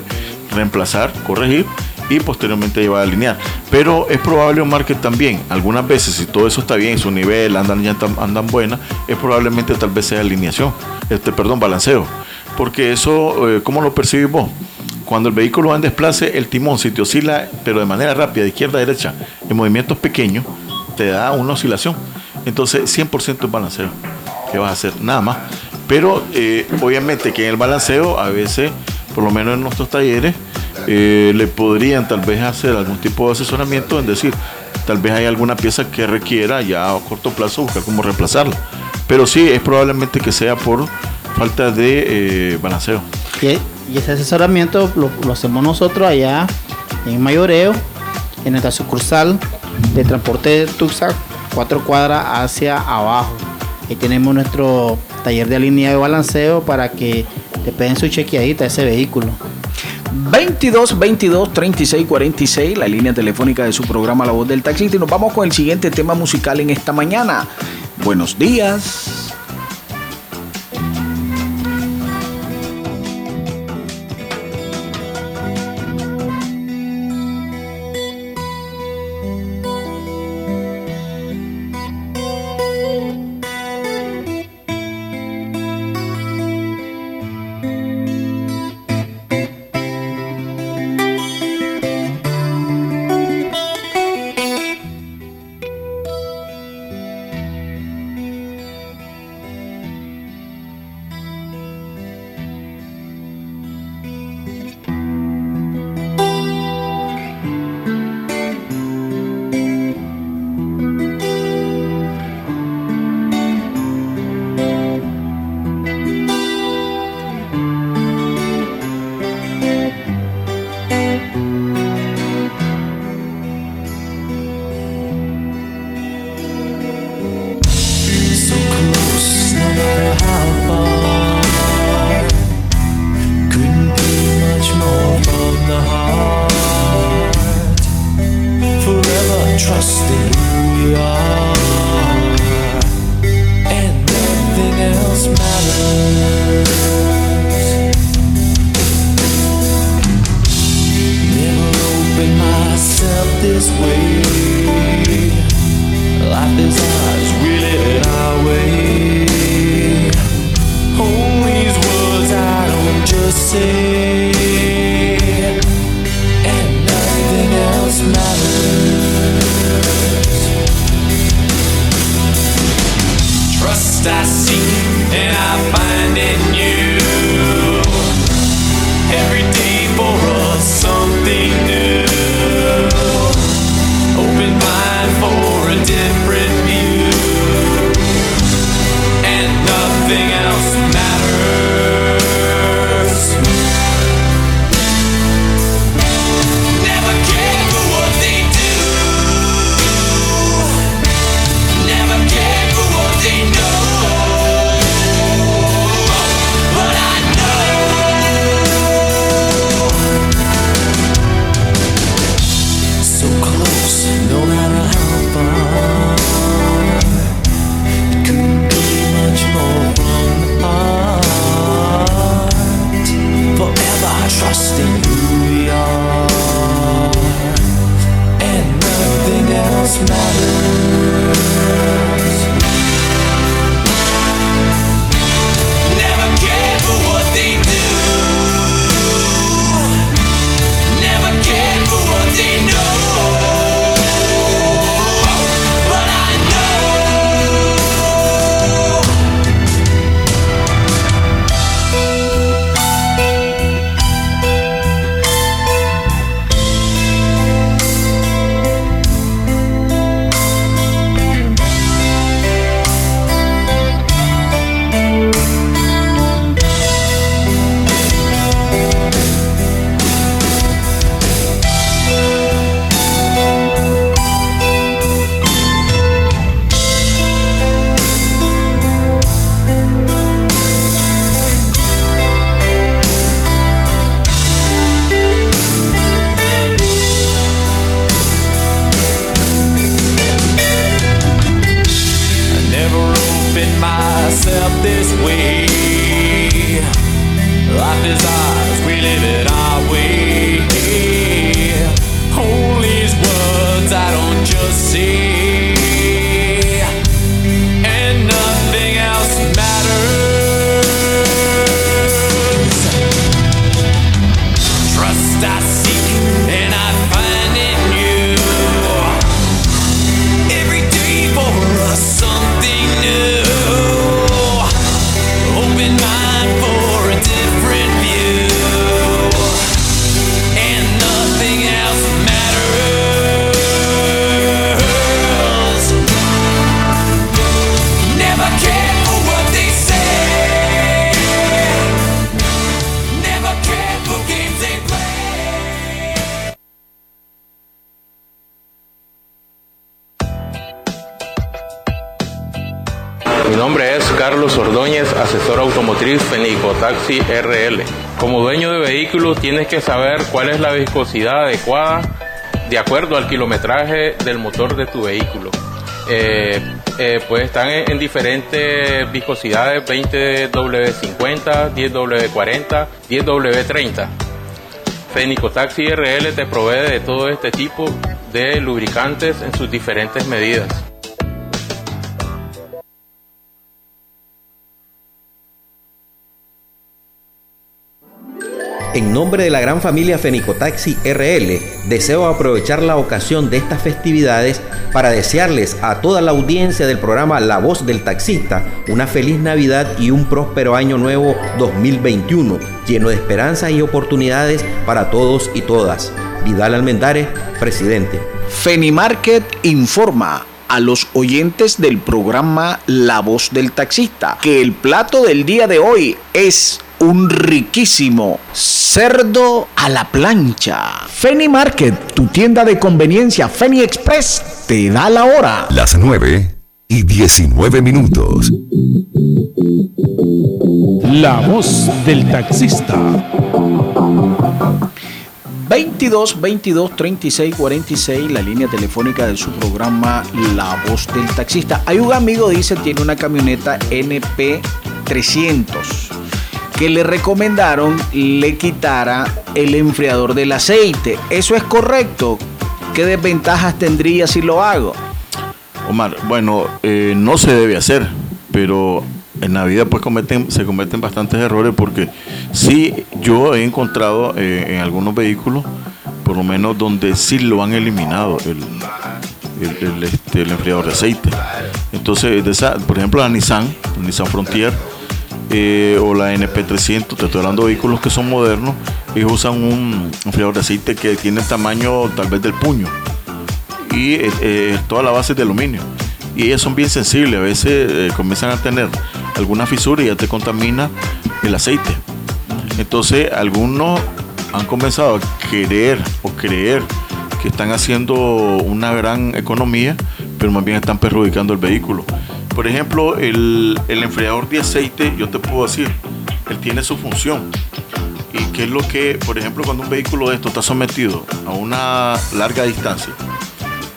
reemplazar, corregir y posteriormente llevar a alinear. Pero es probable, Omar, que también algunas veces, si todo eso está bien, su nivel, andan andan buenas, es probablemente tal vez sea alineación, este, perdón, balanceo. Porque eso, eh, ¿cómo lo percibís vos? Cuando el vehículo va en desplace, el timón, si te oscila, pero de manera rápida, de izquierda a derecha, en movimientos pequeños, te da una oscilación. Entonces, 100% es balanceo. ¿Qué vas a hacer? Nada más. Pero eh, obviamente que en el balanceo, a veces, por lo menos en nuestros talleres, eh, le podrían tal vez hacer algún tipo de asesoramiento, en decir, tal vez hay alguna pieza que requiera ya a corto plazo buscar cómo reemplazarla. Pero sí, es probablemente que sea por falta de eh, balanceo. Y, y ese asesoramiento lo, lo hacemos nosotros allá en Mayoreo, en nuestra sucursal de transporte de Tuxac, cuatro cuadras hacia abajo. Ahí tenemos nuestro taller de alineado y balanceo para que te peguen su chequeadita a ese vehículo. 22 22 36 46, la línea telefónica de su programa La Voz del Taxista. Y nos vamos con el siguiente tema musical en esta mañana. Buenos días. Tienes que saber cuál es la viscosidad adecuada de acuerdo al kilometraje del motor de tu vehículo. Eh, eh, pues están en, en diferentes viscosidades 20W50, 10W40, 10W30. Fenicotaxi RL te provee de todo este tipo de lubricantes en sus diferentes medidas. En nombre de la gran familia Fenicotaxi RL, deseo aprovechar la ocasión de estas festividades para desearles a toda la audiencia del programa La Voz del Taxista una feliz Navidad y un próspero año nuevo 2021, lleno de esperanzas y oportunidades para todos y todas. Vidal Almendares, presidente. Fenimarket informa a los oyentes del programa La Voz del Taxista que el plato del día de hoy es un riquísimo cerdo a la plancha. Feni Market, tu tienda de conveniencia Feni Express, te da la hora. Las 9 y 19 minutos. La voz del taxista. 22 22 36 46, la línea telefónica de su programa La Voz del Taxista. Hay un amigo, dice, tiene una camioneta NP 300 que le recomendaron le quitara el enfriador del aceite. ¿Eso es correcto? ¿Qué desventajas tendría si lo hago? Omar, bueno, eh, no se debe hacer, pero en la vida pues cometen, se cometen bastantes errores porque sí yo he encontrado eh, en algunos vehículos, por lo menos donde sí lo han eliminado el, el, este, enfriador de aceite. Entonces, por ejemplo, la Nissan, la Nissan Frontier, eh, o la NP300, te estoy hablando de vehículos que son modernos, ellos usan un enfriador de aceite que tiene el tamaño tal vez del puño y eh, eh, toda la base es de aluminio. Y ellas son bien sensibles, a veces comienzan a tener alguna fisura y ya te contamina el aceite. Entonces algunos han comenzado a querer o creer que están haciendo una gran economía, pero más bien están perjudicando el vehículo. Por ejemplo, el, el enfriador de aceite, yo te puedo decir, él tiene su función. Y que es lo que, por ejemplo, cuando un vehículo de esto está sometido a una larga distancia,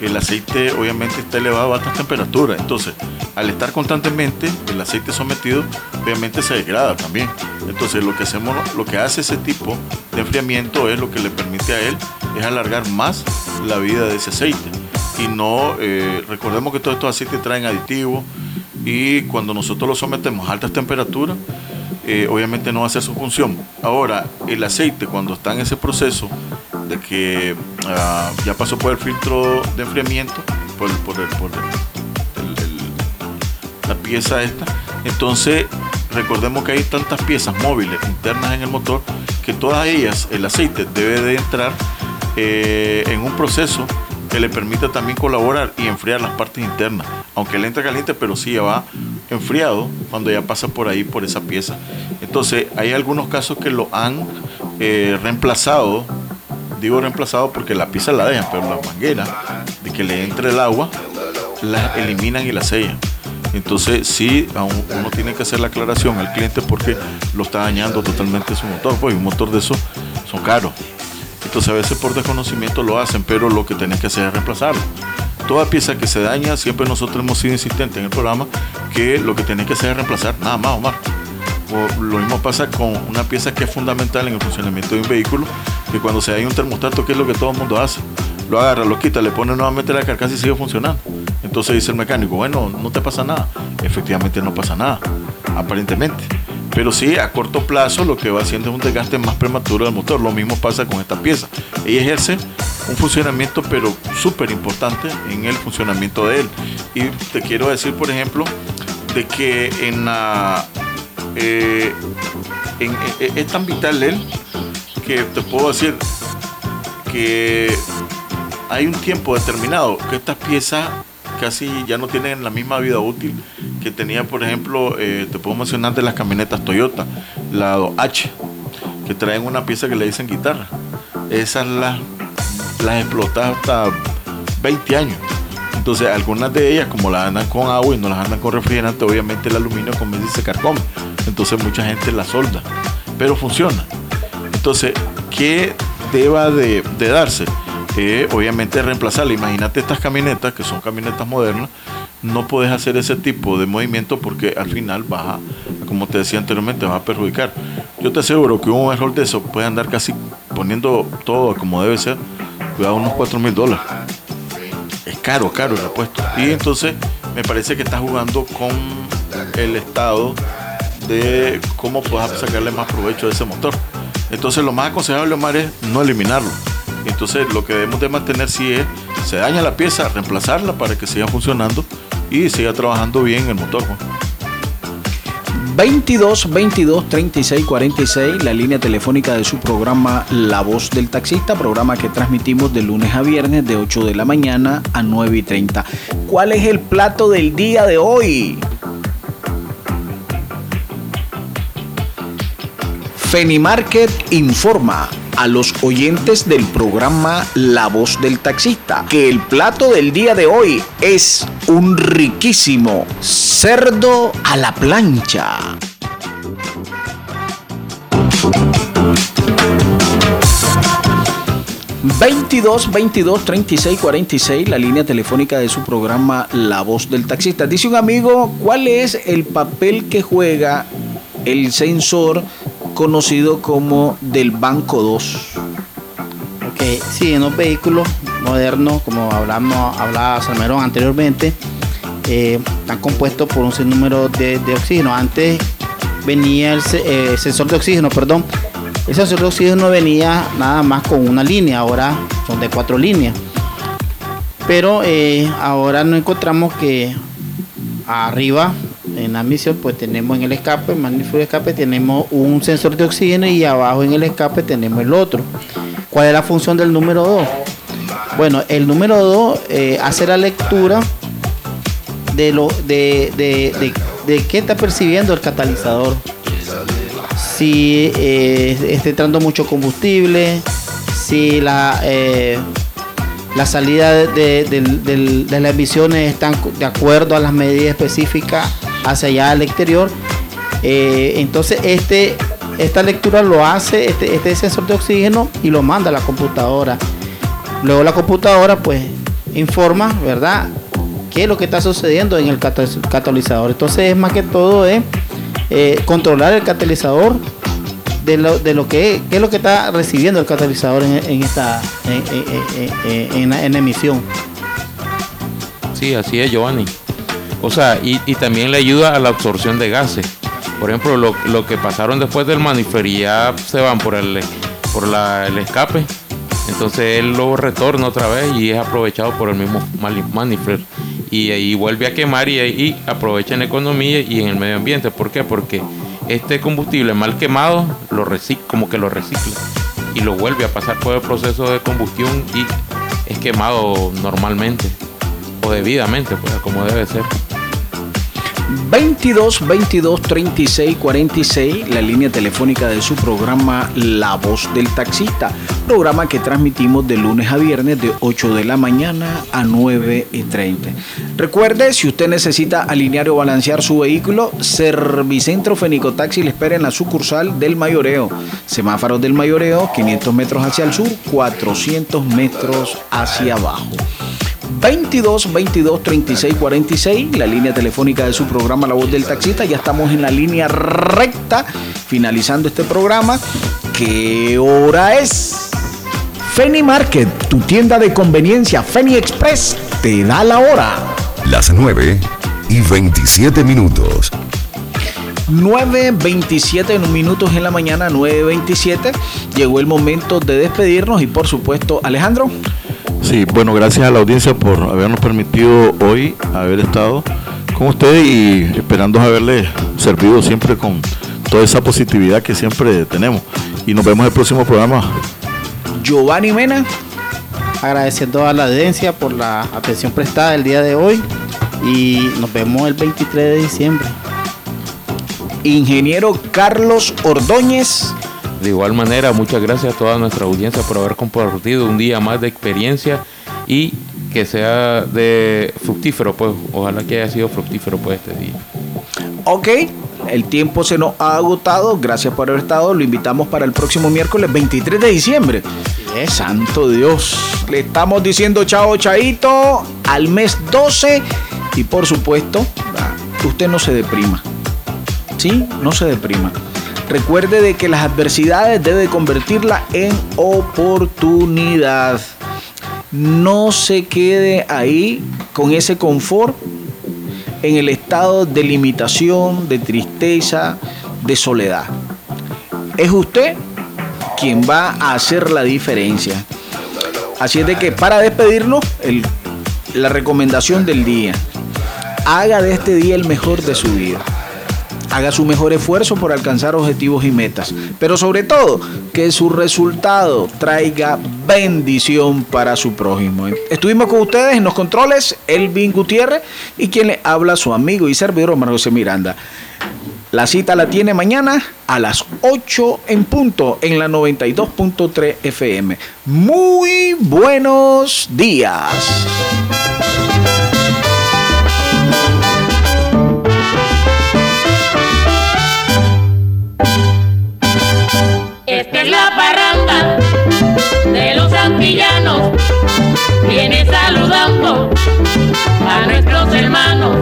el aceite obviamente está elevado a altas temperaturas. Entonces, al estar constantemente el aceite sometido, obviamente se degrada también. Entonces, lo que hacemos, lo que hace ese tipo de enfriamiento es lo que le permite a él es alargar más la vida de ese aceite. Y no, eh, recordemos que todos estos aceites traen aditivos y cuando nosotros los sometemos a altas temperaturas, eh, obviamente no va a hacer su función. Ahora, el aceite cuando está en ese proceso de que ah, ya pasó por el filtro de enfriamiento, por, por por el- el- la pieza esta, entonces recordemos que hay tantas piezas móviles internas en el motor que todas ellas, el aceite debe de entrar eh, en un proceso que le permita también colaborar y enfriar las partes internas. Aunque él entra caliente, pero sí ya va enfriado cuando ya pasa por ahí, por esa pieza. Entonces, hay algunos casos que lo han eh, reemplazado. Digo reemplazado porque la pieza la dejan, pero la manguera de que le entre el agua, la eliminan y la sellan. Entonces, sí, uno tiene que hacer la aclaración al cliente porque lo está dañando totalmente su motor. Pues un motor de esos son caros. Entonces a veces por desconocimiento lo hacen, pero lo que tenés que hacer es reemplazarlo. Toda pieza que se daña, siempre nosotros hemos sido insistentes en el programa que lo que tenés que hacer es reemplazar, nada más, Omar. O lo mismo pasa con una pieza que es fundamental en el funcionamiento de un vehículo, que cuando se daña un termostato, ¿qué es lo que todo el mundo hace? Lo agarra, lo quita, le pone nuevamente la carcasa y sigue funcionando. Entonces dice el mecánico, bueno, no te pasa nada. Efectivamente no pasa nada, aparentemente. Pero sí, a corto plazo lo que va haciendo es un desgaste más prematuro del motor. Lo mismo pasa con esta pieza. Ella ejerce un funcionamiento, pero súper importante en el funcionamiento de él. Y te quiero decir, por ejemplo, de que en la... eh, en- en- es tan vital él que te puedo decir que hay un tiempo determinado que estas piezas casi ya no tienen la misma vida útil que tenía, por ejemplo, eh, te puedo mencionar de las camionetas Toyota, la H, que traen una pieza que le dicen guitarra. Esas las, las explotas hasta 20 años. Entonces, algunas de ellas, como las andan con agua y no las andan con refrigerante, obviamente el aluminio comienza y se carcome. Entonces, mucha gente la solda, pero funciona. Entonces, ¿qué deba de, de darse? Eh, obviamente reemplazarla. Imagínate estas camionetas, que son camionetas modernas, no puedes hacer ese tipo de movimiento porque al final vas a, como te decía anteriormente, vas a perjudicar. Yo te aseguro que un error de eso puede andar casi poniendo todo como debe ser, cuidado, unos 4 mil dólares. Es caro, caro el repuesto. Y entonces me parece que estás jugando con el estado de cómo puedas sacarle más provecho a ese motor. Entonces lo más aconsejable, Omar, es no eliminarlo. Entonces lo que debemos de mantener si es, se daña la pieza, reemplazarla para que siga funcionando y siga trabajando bien el motor. Juan. 22 22 36 46, la línea telefónica de su programa La Voz del Taxista, programa que transmitimos de lunes a viernes de 8 de la mañana a 9 y 30. ¿Cuál es el plato del día de hoy? Fenimarket informa a los oyentes del programa La Voz del Taxista que el plato del día de hoy es un riquísimo cerdo a la plancha. ...22 22 36 46... ...la línea telefónica de su programa La Voz del Taxista... ...dice un amigo... ¿cuál es el papel que juega... ...el sensor conocido como del Banco 2. Ok, sí, en los vehículos modernos, como hablamos, hablaba Salmerón anteriormente, eh, están compuestos por un sinnúmero de, de oxígeno. Antes venía el eh, sensor de oxígeno, perdón. El sensor de oxígeno venía nada más con una línea, ahora son de cuatro líneas. Pero eh, ahora nos encontramos que arriba en la misión pues tenemos en el escape, el de escape tenemos un sensor de oxígeno y abajo en el escape tenemos el otro. ¿Cuál es la función del número 2? Bueno, el número 2 hace la lectura de lo de, de, de- de qué está percibiendo el catalizador. Si eh, está entrando mucho combustible, si la eh, la salida de, de- del- de las emisiones están de acuerdo a las medidas específicas hacia allá al exterior. Eh, entonces este, esta lectura lo hace este, este sensor de oxígeno y lo manda a la computadora. Luego la computadora pues informa, ¿verdad? ¿Qué es lo que está sucediendo en el cata- catalizador? Entonces es más que todo es eh, controlar el catalizador de lo, de lo que qué es lo que está recibiendo el catalizador en, en esta en, en- emisión. Sí, así es, Giovanni. O sea, y, y también le ayuda a la absorción de gases. Por ejemplo, lo, lo que pasaron después del manifer ya se van por el por la- el escape. Entonces él lo retorna otra vez y es aprovechado por el mismo mani- manifer. Y ahí vuelve a quemar y ahí aprovecha en economía y en el medio ambiente. ¿Por qué? Porque este combustible mal quemado lo recicla, como que lo recicla y lo vuelve a pasar por el proceso de combustión y es quemado normalmente o debidamente, pues como debe ser. 22 22 36 46, la línea telefónica de su programa La Voz del Taxista, programa que transmitimos de lunes a viernes de 8 de la mañana a 9 y 30. Recuerde, si usted necesita alinear o balancear su vehículo, Servicentro Fenicotaxi le espera en la sucursal del Mayoreo. Semáforos del Mayoreo, 500 metros hacia el sur, 400 metros hacia abajo. 22 22 36 46, la línea telefónica de su programa La Voz del Taxista. Ya estamos en la línea recta, finalizando este programa. ¿Qué hora es? Feni Market, tu tienda de conveniencia Feni Express, te da la hora. Las 9 y 27 minutos. 9.27 minutos en la mañana, 9.27. Llegó el momento de despedirnos y por supuesto, Alejandro. Sí, bueno, gracias a la audiencia por habernos permitido hoy haber estado con ustedes y esperando haberles servido siempre con toda esa positividad que siempre tenemos. Y nos vemos en el próximo programa. Giovanni Mena. Agradeciendo a la audiencia por la atención prestada el día de hoy y nos vemos el 23 de diciembre. Ingeniero Carlos Ordóñez. De igual manera, muchas gracias a toda nuestra audiencia por haber compartido un día más de experiencia y que sea de fructífero, pues ojalá que haya sido fructífero pues este día. Ok, el tiempo se nos ha agotado. Gracias por haber estado. Lo invitamos para el próximo miércoles 23 de diciembre. Santo Dios. Le estamos diciendo chao, chaito, al mes 12. Y por supuesto, ah, usted no se deprima. ¿Sí? No se deprima. Recuerde de que las adversidades debe convertirla en oportunidad. No se quede ahí con ese confort en el estado de limitación, de tristeza, de soledad. Es usted quien va a hacer la diferencia. Así es de que para despedirnos, la recomendación del día, haga de este día el mejor de su vida. Haga su mejor esfuerzo por alcanzar objetivos y metas. Pero sobre todo, que su resultado traiga bendición para su prójimo. Estuvimos con ustedes en los controles, Elvin Gutiérrez y quien le habla su amigo y servidor Omar José Miranda. La cita la tiene mañana a las 8 en punto en la 92.3 FM. Muy buenos días. A nuestros hermanos.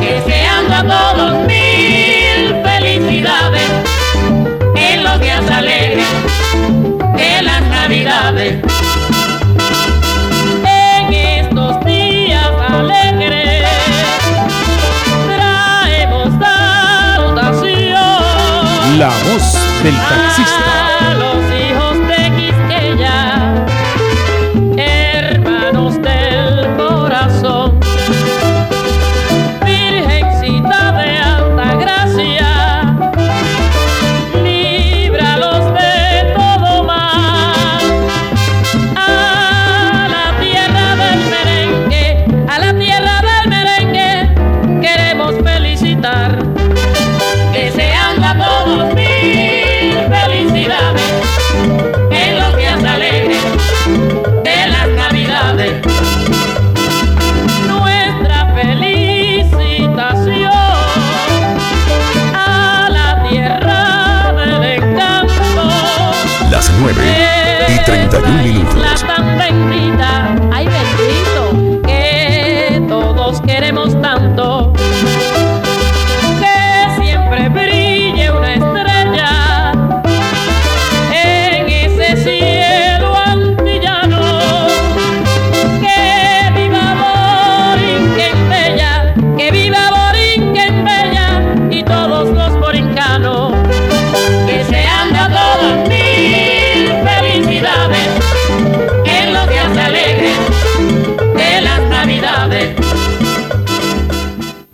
Deseando a todos mil felicidades en los días alegres de las navidades. En estos días alegres traemos salutación. La voz del taxista. Del encanto.